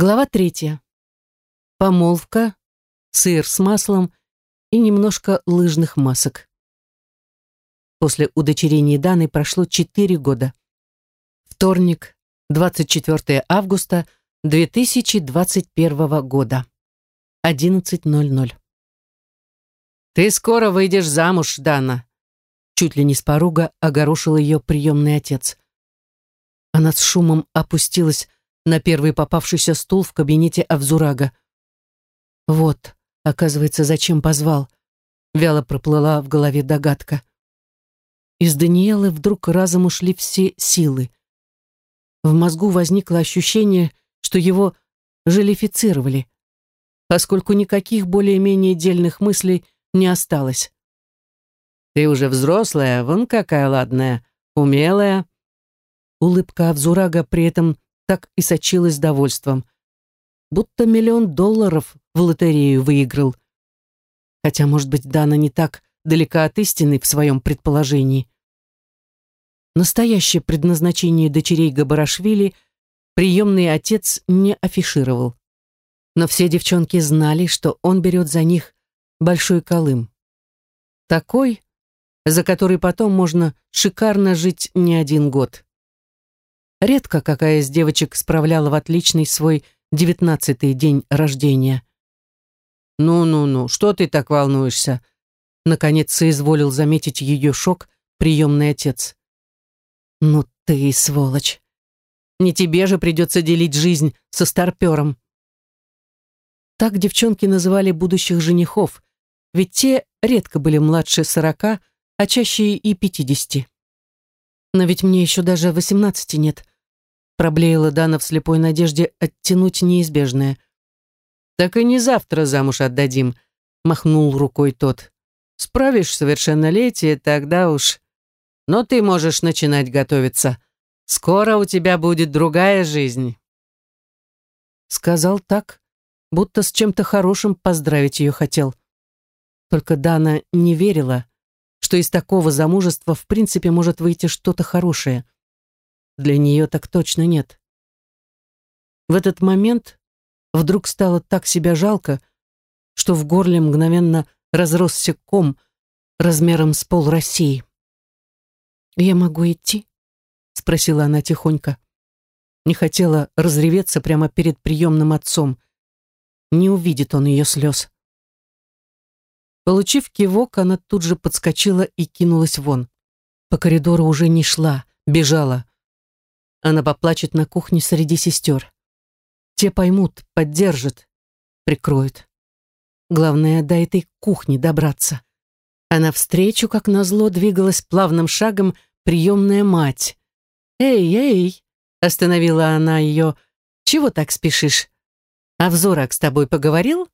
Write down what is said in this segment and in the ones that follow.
Глава третья. Помолвка, сыр с маслом и немножко лыжных масок. После удочерения Даны прошло четыре года. Вторник, 24 августа 2021 года. 11.00. «Ты скоро выйдешь замуж, Дана!» Чуть ли не с порога огорошил ее приемный отец. Она с шумом опустилась на первый попавшийся стул в кабинете Авзурага. Вот, оказывается, зачем позвал. Вяло проплыла в голове догадка. Из Даниэлы вдруг разом ушли все силы. В мозгу возникло ощущение, что его желифицировали, поскольку никаких более-менее дельных мыслей не осталось. «Ты уже взрослая, вон какая ладная, умелая». Улыбка Авзурага при этом так и сочилась довольством. Будто миллион долларов в лотерею выиграл. Хотя, может быть, Дана не так далека от истины в своем предположении. Настоящее предназначение дочерей Габарашвили приемный отец не афишировал. Но все девчонки знали, что он берет за них большой колым. Такой, за который потом можно шикарно жить не один год. Редко какая из девочек справляла в отличный свой девятнадцатый день рождения. «Ну-ну-ну, что ты так волнуешься?» Наконец соизволил заметить ее шок приемный отец. «Ну ты сволочь! Не тебе же придется делить жизнь со старпером!» Так девчонки называли будущих женихов, ведь те редко были младше сорока, а чаще и пятидесяти. Но ведь мне еще даже восемнадцати нет. Проблеяла Дана в слепой надежде оттянуть неизбежное. «Так и не завтра замуж отдадим», — махнул рукой тот. «Справишь совершеннолетие, тогда уж... Но ты можешь начинать готовиться. Скоро у тебя будет другая жизнь». Сказал так, будто с чем-то хорошим поздравить ее хотел. Только Дана не верила, что из такого замужества в принципе может выйти что-то хорошее. Для нее так точно нет. В этот момент вдруг стало так себя жалко, что в горле мгновенно разросся ком размером с пол России. «Я могу идти?» — спросила она тихонько. Не хотела разреветься прямо перед приемным отцом. Не увидит он ее слез. Получив кивок, она тут же подскочила и кинулась вон. По коридору уже не шла, бежала. Она поплачет на кухне среди сестер. Те поймут, поддержат, прикроют. Главное, до этой кухни добраться. А навстречу, как назло, двигалась плавным шагом приемная мать. «Эй, эй!» — остановила она ее. «Чего так спешишь? А взорок с тобой поговорил?»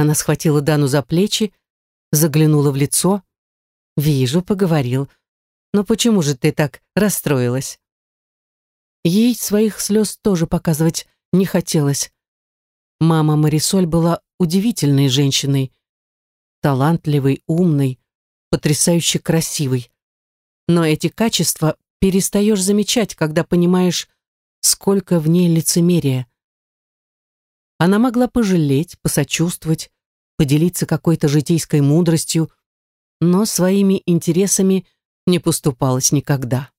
Она схватила Дану за плечи, заглянула в лицо. «Вижу, поговорил. Но почему же ты так расстроилась?» Ей своих слез тоже показывать не хотелось. Мама Марисоль была удивительной женщиной. Талантливой, умной, потрясающе красивой. Но эти качества перестаешь замечать, когда понимаешь, сколько в ней лицемерия. Она могла пожалеть, посочувствовать, поделиться какой-то житейской мудростью, но своими интересами не поступалась никогда.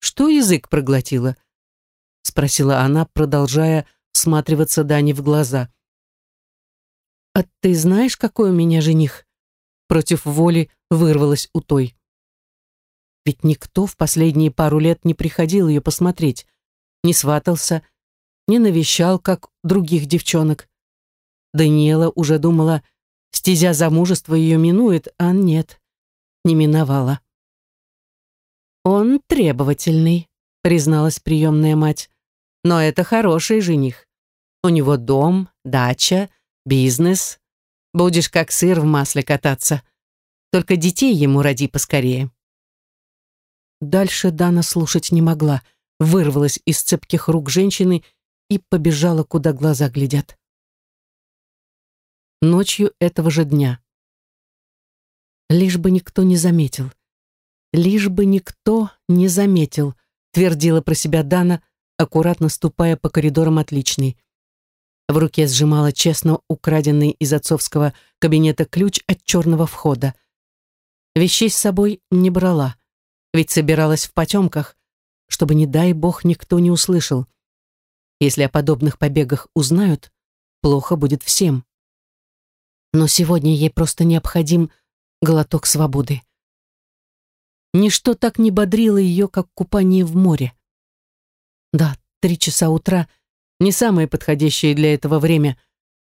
«Что язык проглотила?» — спросила она, продолжая всматриваться Дани в глаза. «А ты знаешь, какой у меня жених?» Против воли вырвалась у той. Ведь никто в последние пару лет не приходил ее посмотреть, не сватался, не навещал, как других девчонок. Даниэла уже думала, стезя замужества ее минует, а нет, не миновала. «Он требовательный», — призналась приемная мать. «Но это хороший жених. У него дом, дача, бизнес. Будешь как сыр в масле кататься. Только детей ему роди поскорее». Дальше Дана слушать не могла, вырвалась из цепких рук женщины и побежала, куда глаза глядят. Ночью этого же дня. Лишь бы никто не заметил. Лишь бы никто не заметил, твердила про себя Дана, аккуратно ступая по коридорам отличный. В руке сжимала честно украденный из отцовского кабинета ключ от черного входа. Вещей с собой не брала, ведь собиралась в потемках, чтобы, не дай бог, никто не услышал. Если о подобных побегах узнают, плохо будет всем. Но сегодня ей просто необходим глоток свободы. Ничто так не бодрило ее, как купание в море. Да, три часа утра — не самое подходящее для этого время,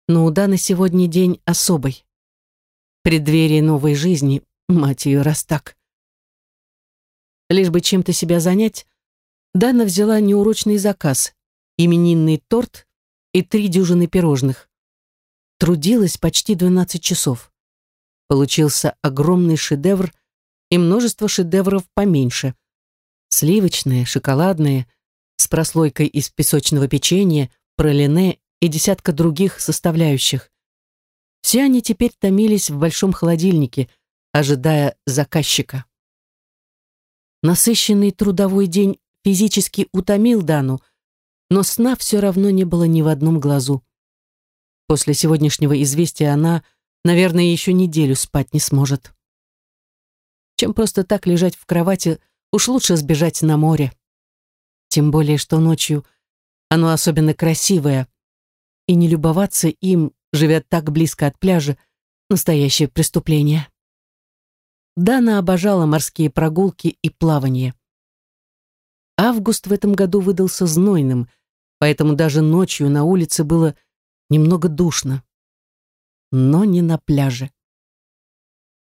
но у Даны сегодня день особый. Преддверие новой жизни, мать ее, раз так. Лишь бы чем-то себя занять, Дана взяла неурочный заказ, именинный торт и три дюжины пирожных. Трудилась почти 12 часов. Получился огромный шедевр и множество шедевров поменьше. Сливочные, шоколадные, с прослойкой из песочного печенья, пролине и десятка других составляющих. Все они теперь томились в большом холодильнике, ожидая заказчика. Насыщенный трудовой день физически утомил Дану, но сна все равно не было ни в одном глазу. После сегодняшнего известия она, наверное, еще неделю спать не сможет. Чем просто так лежать в кровати, уж лучше сбежать на море. Тем более, что ночью оно особенно красивое, и не любоваться им, живя так близко от пляжа, настоящее преступление. Дана обожала морские прогулки и плавание. Август в этом году выдался знойным, поэтому даже ночью на улице было немного душно. Но не на пляже.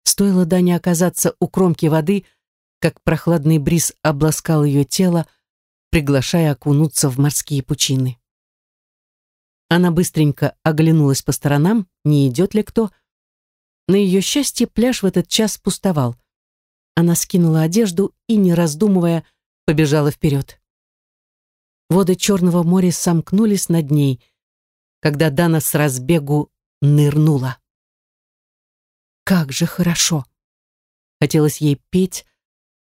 Стоило Дане оказаться у кромки воды, как прохладный бриз обласкал ее тело, приглашая окунуться в морские пучины. Она быстренько оглянулась по сторонам, не идет ли кто. На ее счастье пляж в этот час пустовал. Она скинула одежду и, не раздумывая, побежала вперед. Воды Черного моря сомкнулись над ней, когда Дана с разбегу нырнула. Как же хорошо! Хотелось ей петь,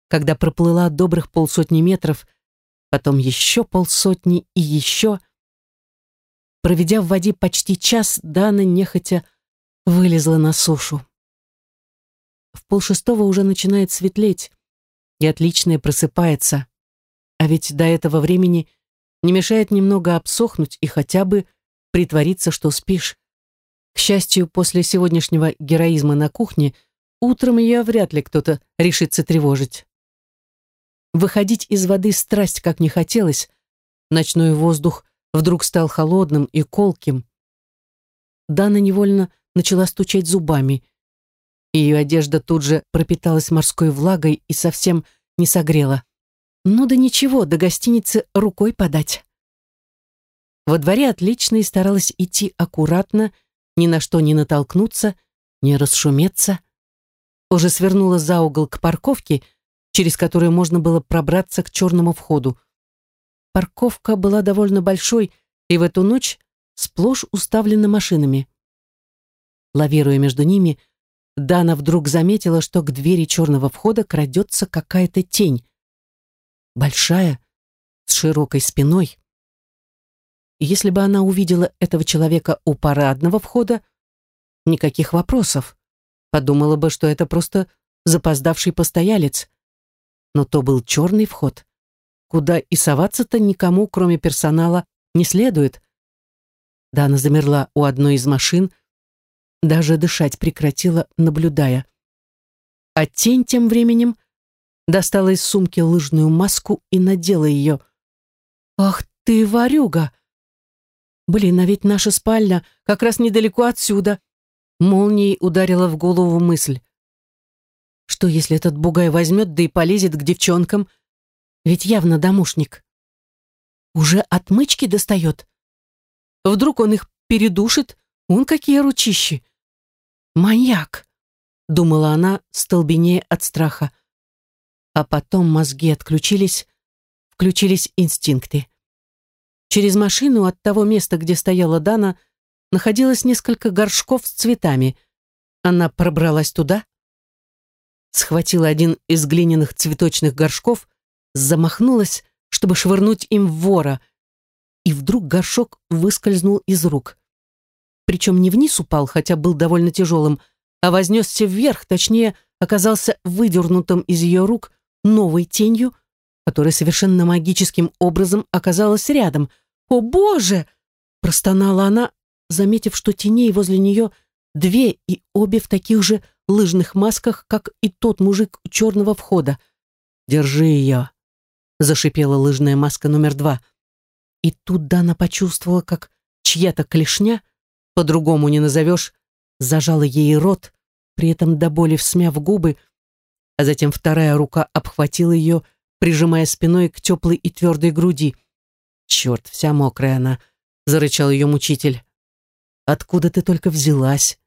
когда проплыла добрых полсотни метров, потом еще полсотни и еще. Проведя в воде почти час, Дана нехотя вылезла на сушу. В полшестого уже начинает светлеть, и отличное просыпается. А ведь до этого времени не мешает немного обсохнуть и хотя бы притвориться, что спишь. К счастью, после сегодняшнего героизма на кухне утром ее вряд ли кто-то решится тревожить. Выходить из воды страсть как не хотелось, ночной воздух вдруг стал холодным и колким. Дана невольно начала стучать зубами. Ее одежда тут же пропиталась морской влагой и совсем не согрела. Ну да ничего, до гостиницы рукой подать. Во дворе отлично и старалась идти аккуратно, ни на что не натолкнуться, не расшуметься. Уже свернула за угол к парковке, через которую можно было пробраться к черному входу. Парковка была довольно большой и в эту ночь сплошь уставлена машинами. Лавируя между ними, Дана вдруг заметила, что к двери черного входа крадется какая-то тень. Большая, с широкой спиной. Если бы она увидела этого человека у парадного входа, никаких вопросов. Подумала бы, что это просто запоздавший постоялец. Но то был черный вход, куда и соваться-то никому, кроме персонала, не следует. Дана замерла у одной из машин, даже дышать прекратила, наблюдая. А тень тем временем достала из сумки лыжную маску и надела ее. «Ах ты, ворюга!» Блин, а ведь наша спальня как раз недалеко отсюда. Молнией ударила в голову мысль. Что, если этот бугай возьмет, да и полезет к девчонкам? Ведь явно домушник. Уже отмычки достает. Вдруг он их передушит? Он какие ручищи. Маньяк, думала она, столбенея от страха. А потом мозги отключились, включились инстинкты. Через машину от того места, где стояла Дана, находилось несколько горшков с цветами. Она пробралась туда, схватила один из глиняных цветочных горшков, замахнулась, чтобы швырнуть им в вора, и вдруг горшок выскользнул из рук. Причем не вниз упал, хотя был довольно тяжелым, а вознесся вверх, точнее, оказался выдернутым из ее рук новой тенью, которая совершенно магическим образом оказалась рядом. «О, Боже!» — простонала она, заметив, что теней возле нее две и обе в таких же лыжных масках, как и тот мужик у черного входа. «Держи ее!» — зашипела лыжная маска номер два. И тут Дана почувствовала, как чья-то клешня, по-другому не назовешь, зажала ей рот, при этом до боли всмяв губы, а затем вторая рука обхватила ее, прижимая спиной к теплой и твердой груди. «Черт, вся мокрая она!» — зарычал ее мучитель. «Откуда ты только взялась?»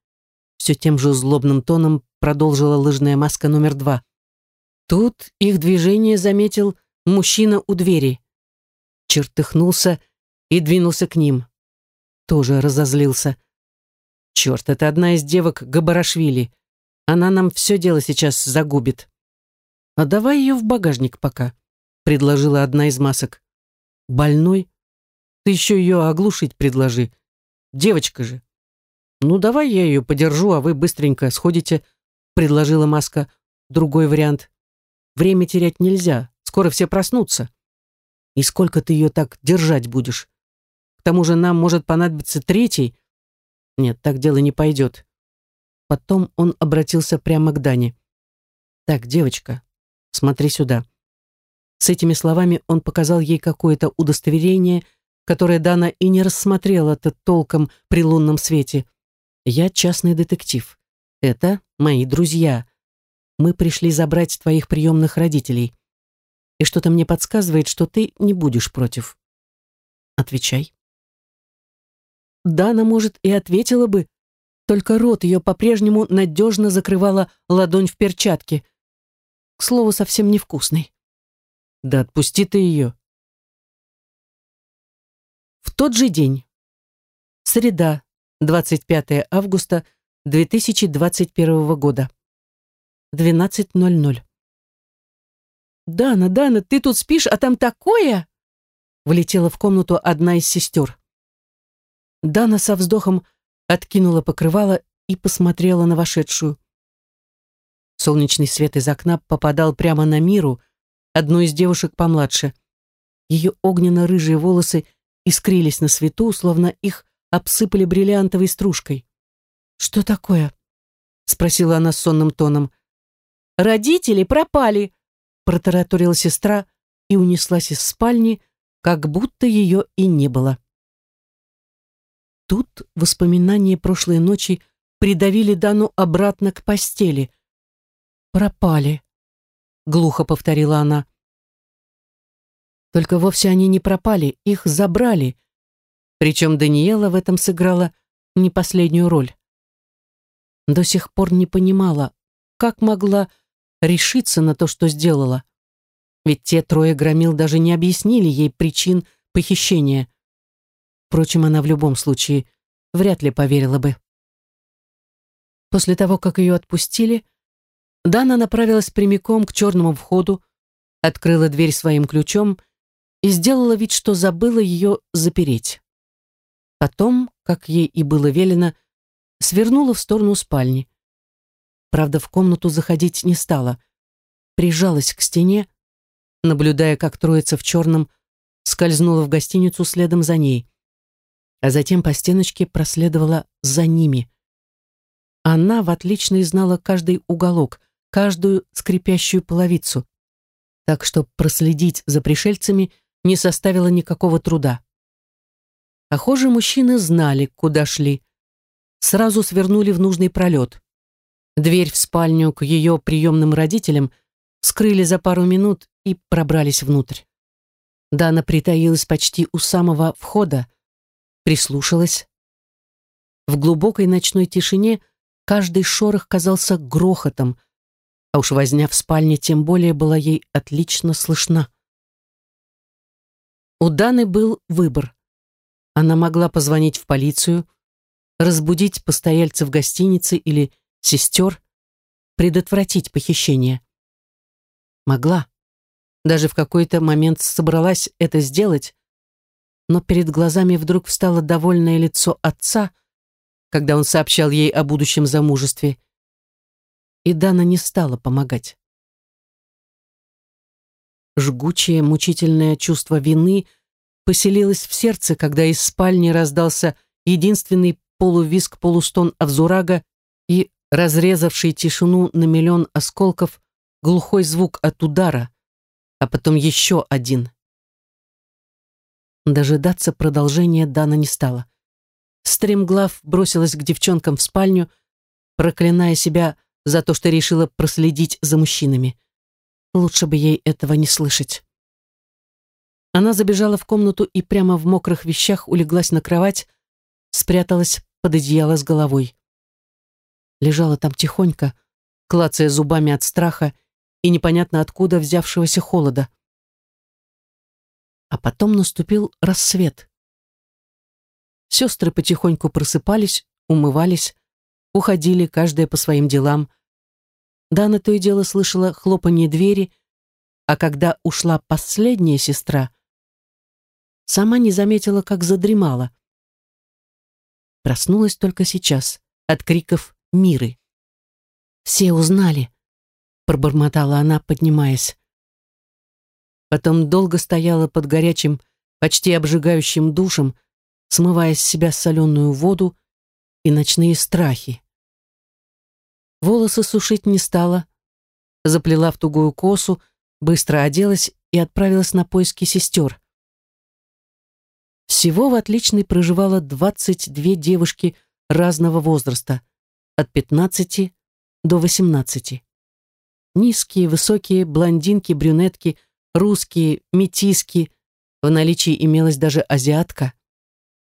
Все тем же злобным тоном продолжила лыжная маска номер два. Тут их движение заметил мужчина у двери. Чертыхнулся и двинулся к ним. Тоже разозлился. Черт, это одна из девок Габарашвили. Она нам все дело сейчас загубит. А давай ее в багажник пока, предложила одна из масок. Больной? Ты еще ее оглушить предложи. Девочка же. Ну, давай я ее подержу, а вы быстренько сходите, предложила маска. Другой вариант. Время терять нельзя, скоро все проснутся. И сколько ты ее так держать будешь? К тому же нам может понадобиться третий. Нет, так дело не пойдет. Потом он обратился прямо к Дане. «Так, девочка, смотри сюда». С этими словами он показал ей какое-то удостоверение, которое Дана и не рассмотрела-то толком при лунном свете. «Я частный детектив. Это мои друзья. Мы пришли забрать твоих приемных родителей. И что-то мне подсказывает, что ты не будешь против». «Отвечай». Дана, может, и ответила бы, только рот ее по-прежнему надежно закрывала ладонь в перчатке. К слову, совсем невкусный. Да отпусти ты ее. В тот же день. Среда, 25 августа 2021 года. 12.00. «Дана, Дана, ты тут спишь, а там такое!» Влетела в комнату одна из сестер. Дана со вздохом откинула покрывало и посмотрела на вошедшую. Солнечный свет из окна попадал прямо на Миру, одну из девушек помладше. Ее огненно-рыжие волосы искрились на свету, словно их обсыпали бриллиантовой стружкой. «Что такое?» — спросила она сонным тоном. «Родители пропали!» — протараторила сестра и унеслась из спальни, как будто ее и не было. Тут воспоминания прошлой ночи придавили Дану обратно к постели. «Пропали», — глухо повторила она. Только вовсе они не пропали, их забрали. Причем Даниэла в этом сыграла не последнюю роль. До сих пор не понимала, как могла решиться на то, что сделала. Ведь те трое громил даже не объяснили ей причин похищения. Впрочем, она в любом случае вряд ли поверила бы. После того, как ее отпустили, Дана направилась прямиком к черному входу, открыла дверь своим ключом и сделала вид, что забыла ее запереть. Потом, как ей и было велено, свернула в сторону спальни. Правда, в комнату заходить не стала. Прижалась к стене, наблюдая, как троица в черном скользнула в гостиницу следом за ней а затем по стеночке проследовала за ними. Она в отлично знала каждый уголок, каждую скрипящую половицу, так что проследить за пришельцами не составило никакого труда. Похоже, мужчины знали, куда шли. Сразу свернули в нужный пролет. Дверь в спальню к ее приемным родителям скрыли за пару минут и пробрались внутрь. Дана притаилась почти у самого входа, прислушалась. В глубокой ночной тишине каждый шорох казался грохотом, а уж возня в спальне тем более была ей отлично слышна. У Даны был выбор. Она могла позвонить в полицию, разбудить постояльцев гостиницы или сестер, предотвратить похищение. Могла. даже в какой-то момент собралась это сделать, но перед глазами вдруг встало довольное лицо отца, когда он сообщал ей о будущем замужестве, и Дана не стала помогать. Жгучее, мучительное чувство вины поселилось в сердце, когда из спальни раздался единственный полувиск-полустон Авзурага и разрезавший тишину на миллион осколков глухой звук от удара, а потом еще один. Дожидаться продолжения Дана не стала. Стремглав бросилась к девчонкам в спальню, проклиная себя за то, что решила проследить за мужчинами. Лучше бы ей этого не слышать. Она забежала в комнату и прямо в мокрых вещах улеглась на кровать, спряталась под одеяло с головой. Лежала там тихонько, клацая зубами от страха и непонятно откуда взявшегося холода. А потом наступил рассвет. Сестры потихоньку просыпались, умывались, уходили, каждая по своим делам. Дана то и дело слышала хлопанье двери, а когда ушла последняя сестра, сама не заметила, как задремала. Проснулась только сейчас от криков Миры. «Все узнали», — пробормотала она, поднимаясь. Потом долго стояла под горячим, почти обжигающим душем, смывая с себя соленую воду и ночные страхи. Волосы сушить не стала, заплела в тугую косу, быстро оделась и отправилась на поиски сестер. Всего в отличной проживало 22 девушки разного возраста, от 15 до 18. Низкие, высокие, блондинки, брюнетки, русские, метиски, в наличии имелась даже азиатка.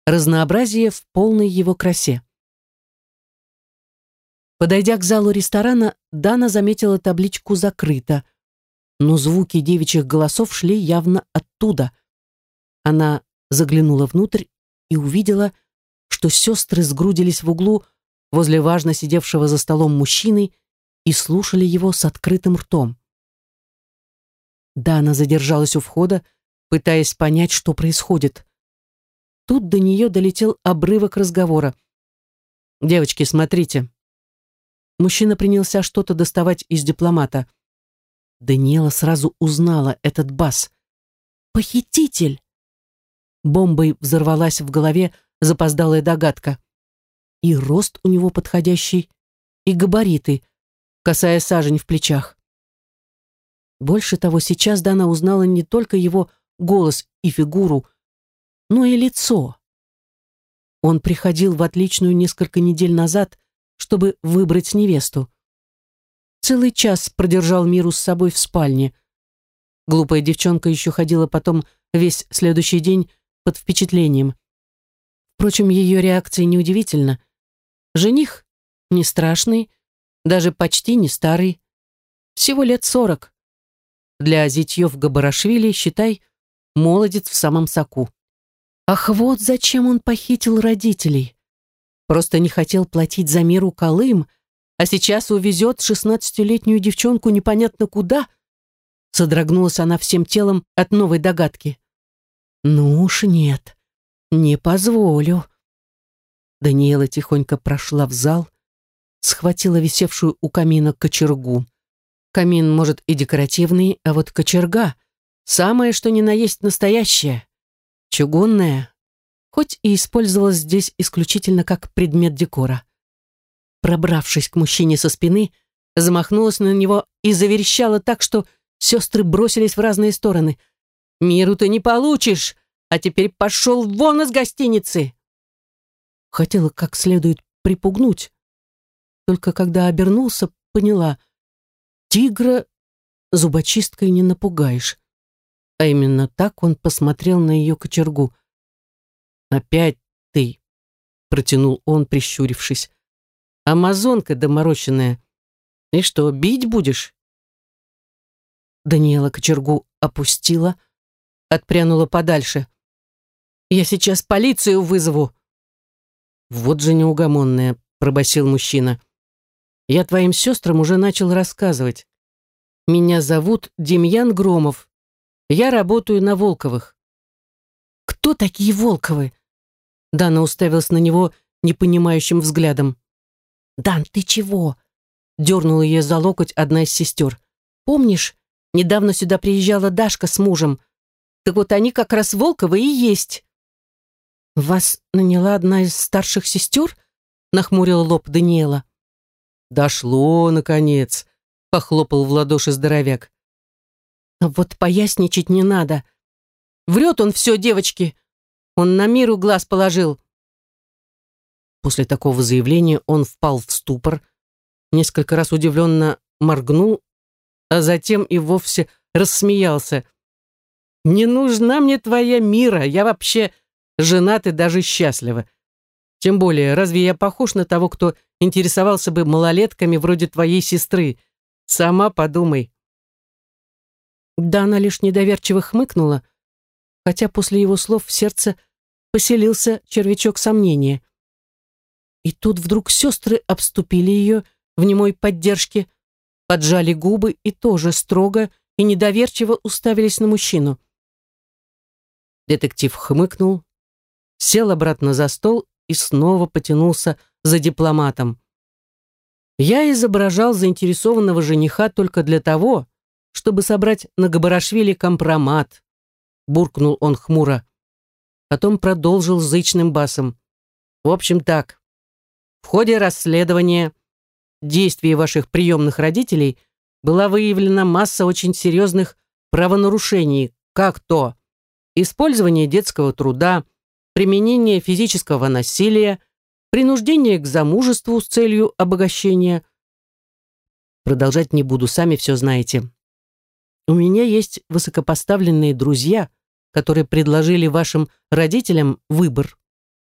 Разнообразие в полной его красе. Подойдя к залу ресторана, Дана заметила табличку «Закрыто», но звуки девичьих голосов шли явно оттуда. Она заглянула внутрь и увидела, что сестры сгрудились в углу возле важно сидевшего за столом мужчины и слушали его с открытым ртом. Дана задержалась у входа, пытаясь понять, что происходит. Тут до нее долетел обрывок разговора. «Девочки, смотрите, Мужчина принялся что-то доставать из дипломата. Даниэла сразу узнала этот бас. «Похититель!» Бомбой взорвалась в голове запоздалая догадка. И рост у него подходящий, и габариты, касая сажень в плечах. Больше того, сейчас Дана узнала не только его голос и фигуру, но и лицо. Он приходил в отличную несколько недель назад чтобы выбрать невесту. Целый час продержал Миру с собой в спальне. Глупая девчонка еще ходила потом весь следующий день под впечатлением. Впрочем, ее реакция неудивительна. Жених не страшный, даже почти не старый. Всего лет сорок. Для зятьев Габарашвили, считай, молодец в самом соку. Ах, вот зачем он похитил родителей. Просто не хотел платить за миру Колым, а сейчас увезет шестнадцатилетнюю девчонку непонятно куда. Содрогнулась она всем телом от новой догадки. Ну уж нет, не позволю. Даниэла тихонько прошла в зал, схватила висевшую у камина кочергу. Камин, может, и декоративный, а вот кочерга — самое, что ни на есть настоящее. Чугунная, хоть и использовалась здесь исключительно как предмет декора. Пробравшись к мужчине со спины, замахнулась на него и заверещала так, что сестры бросились в разные стороны. «Миру ты не получишь, а теперь пошел вон из гостиницы!» Хотела как следует припугнуть, только когда обернулся, поняла, тигра зубочисткой не напугаешь. А именно так он посмотрел на ее кочергу. «Опять ты!» — протянул он, прищурившись. «Амазонка доморощенная! И что, бить будешь?» Даниэла кочергу опустила, отпрянула подальше. «Я сейчас полицию вызову!» «Вот же неугомонная!» — пробасил мужчина. «Я твоим сестрам уже начал рассказывать. Меня зовут Демьян Громов, Я работаю на Волковых». «Кто такие Волковы?» Дана уставилась на него непонимающим взглядом. «Дан, ты чего?» Дернула ее за локоть одна из сестер. «Помнишь, недавно сюда приезжала Дашка с мужем? Так вот они как раз Волковы и есть». «Вас наняла одна из старших сестер?» Нахмурил лоб Даниэла. «Дошло, наконец!» — похлопал в ладоши здоровяк. «Вот поясничать не надо. Врет он все, девочки. Он на миру глаз положил». После такого заявления он впал в ступор, несколько раз удивленно моргнул, а затем и вовсе рассмеялся. «Не нужна мне твоя мира, я вообще женат и даже счастлива. Тем более, разве я похож на того, кто интересовался бы малолетками вроде твоей сестры? Сама подумай». Да она лишь недоверчиво хмыкнула, хотя после его слов в сердце поселился червячок сомнения. И тут вдруг сестры обступили ее в немой поддержке, поджали губы и тоже строго и недоверчиво уставились на мужчину. Детектив хмыкнул, сел обратно за стол и снова потянулся за дипломатом. Я изображал заинтересованного жениха только для того, чтобы собрать на Габарашвили компромат, буркнул он хмуро. Потом продолжил зычным басом. В общем так, в ходе расследования действий ваших приемных родителей была выявлена масса очень серьезных правонарушений, как то использование детского труда, применение физического насилия, принуждение к замужеству с целью обогащения. Продолжать не буду, сами все знаете. У меня есть высокопоставленные друзья, которые предложили вашим родителям выбор.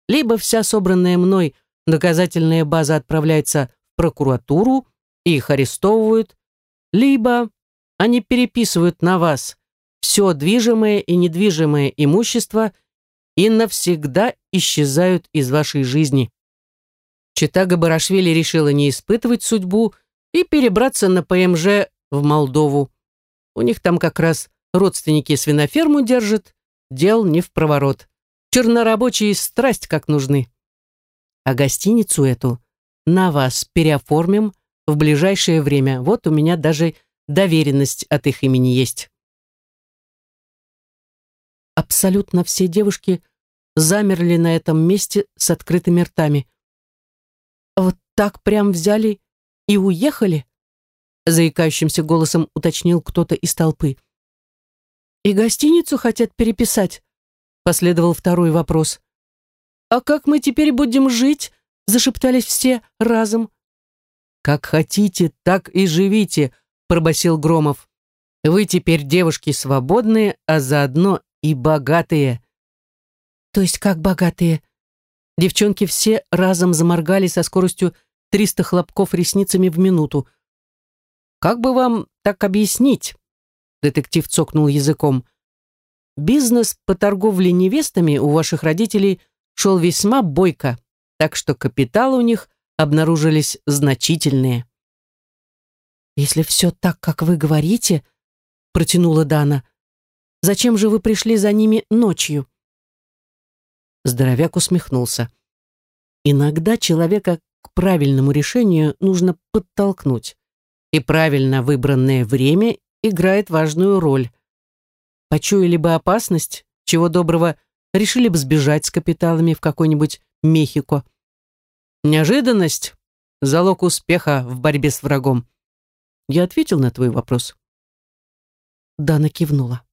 Либо вся собранная мной доказательная база отправляется в прокуратуру и их арестовывают, либо они переписывают на вас все движимое и недвижимое имущество и навсегда исчезают из вашей жизни. Читага Барашвили решила не испытывать судьбу и перебраться на ПМЖ в Молдову. У них там как раз родственники свиноферму держат, дел не в проворот. Чернорабочие страсть как нужны. А гостиницу эту на вас переоформим в ближайшее время. Вот у меня даже доверенность от их имени есть. Абсолютно все девушки замерли на этом месте с открытыми ртами. «Вот так прям взяли и уехали?» заикающимся голосом уточнил кто-то из толпы. «И гостиницу хотят переписать?» последовал второй вопрос. «А как мы теперь будем жить?» зашептались все разом. «Как хотите, так и живите», пробасил Громов. «Вы теперь девушки свободные, а заодно и богатые». То есть как богатые? Девчонки все разом заморгали со скоростью 300 хлопков ресницами в минуту. Как бы вам так объяснить? Детектив цокнул языком. Бизнес по торговле невестами у ваших родителей шел весьма бойко, так что капиталы у них обнаружились значительные. «Если все так, как вы говорите», — протянула Дана, «зачем же вы пришли за ними ночью?» Здоровяк усмехнулся. Иногда человека к правильному решению нужно подтолкнуть. И правильно выбранное время играет важную роль. Почуяли бы опасность, чего доброго, решили бы сбежать с капиталами в какой-нибудь Мехико. Неожиданность – залог успеха в борьбе с врагом. Я ответил на твой вопрос. Дана кивнула.